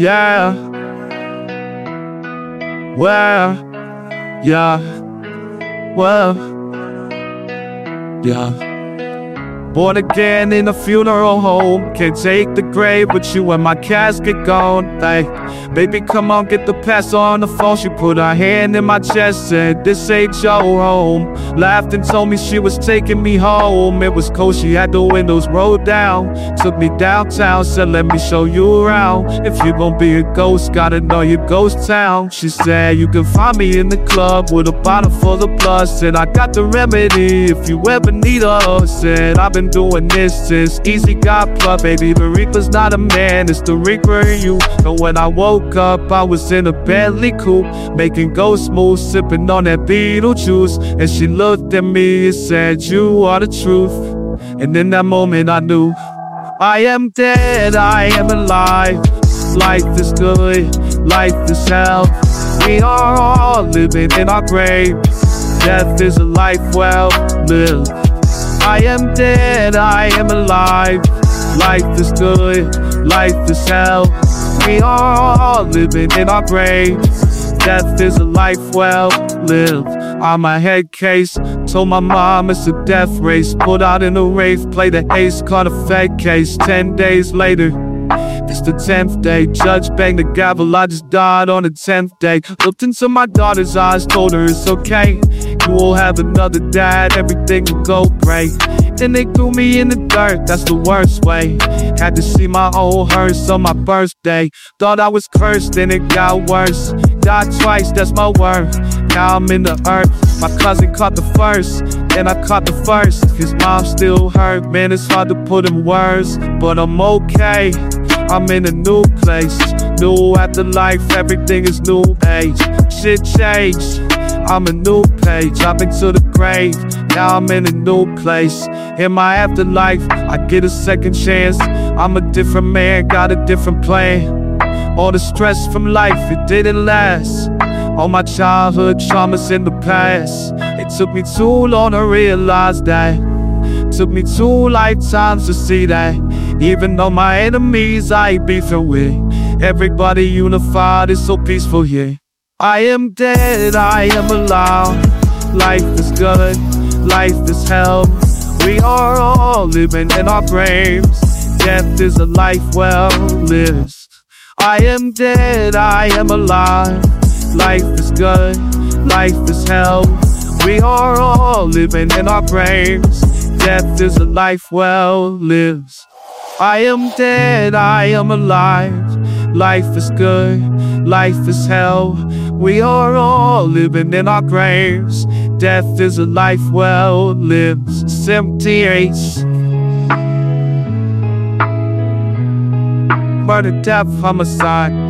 Yeah. Well, yeah. Well, yeah. Born again in a funeral home. Can't take the grave, with you when my casket gone. Hey, baby, come on, get the pass on the phone. She put her hand in my chest, said, This ain't your home. Laughed and told me she was taking me home. It was cold, she had the windows rolled down. Took me downtown, said, Let me show you around. If you gon' be a ghost, gotta know your ghost town. She said, You can find me in the club with a bottle full of blood. Said, I got the remedy if you ever need her. Said, I've been doing this since Easy got plucked, baby. The Reaper's not a man, it's the Reaper in you. And when I woke up, I was in a Bentley coupe, making ghost moves, sipping on that Beetlejuice. And she looked at me and said, You are the truth. And in that moment, I knew I am dead, I am alive. Life is good, life is hell. We are all living in our grave. Death is a life well lived. I am dead, I am alive. Life is good, life is hell. We are all living in our grave. Death is a life well lived. On my head case, told my mom it's a death race. Put out in a rave, play the ace, caught a fake case. Ten days later, it's the tenth day. Judge banged the gavel. I just died on the tenth day. Looked into my daughter's eyes, told her it's okay. Will have another dad, everything will go great. Then they threw me in the dirt, that's the worst way. Had to see my old hearse on my birthday. Thought I was cursed, then it got worse. Died twice, that's my worth. Now I'm in the earth. My cousin caught the first, then I caught the first. His mom still hurt, man, it's hard to put in words. But I'm okay. I'm in a new place, new afterlife, everything is new age. Shit changed. I'm a new page, I've been to the grave. Now I'm in a new place. In my afterlife, I get a second chance. I'm a different man, got a different plan. All the stress from life, it didn't last. All my childhood traumas in the past. It took me too long to realize that. Took me two lifetimes to see that. Even though my enemies I beefing with. Everybody unified is so peaceful here. I am dead, I am alive. Life is good, life is hell. We are all living in our graves. Death is a life well lived. I am dead, I am alive. Life is good, life is hell. We are all living in our graves. Death is a life well lived. I am dead, I am alive. Life is good, life is hell. We are all living in our graves. Death is a life well lived. Cemetery. Murder, death, homicide.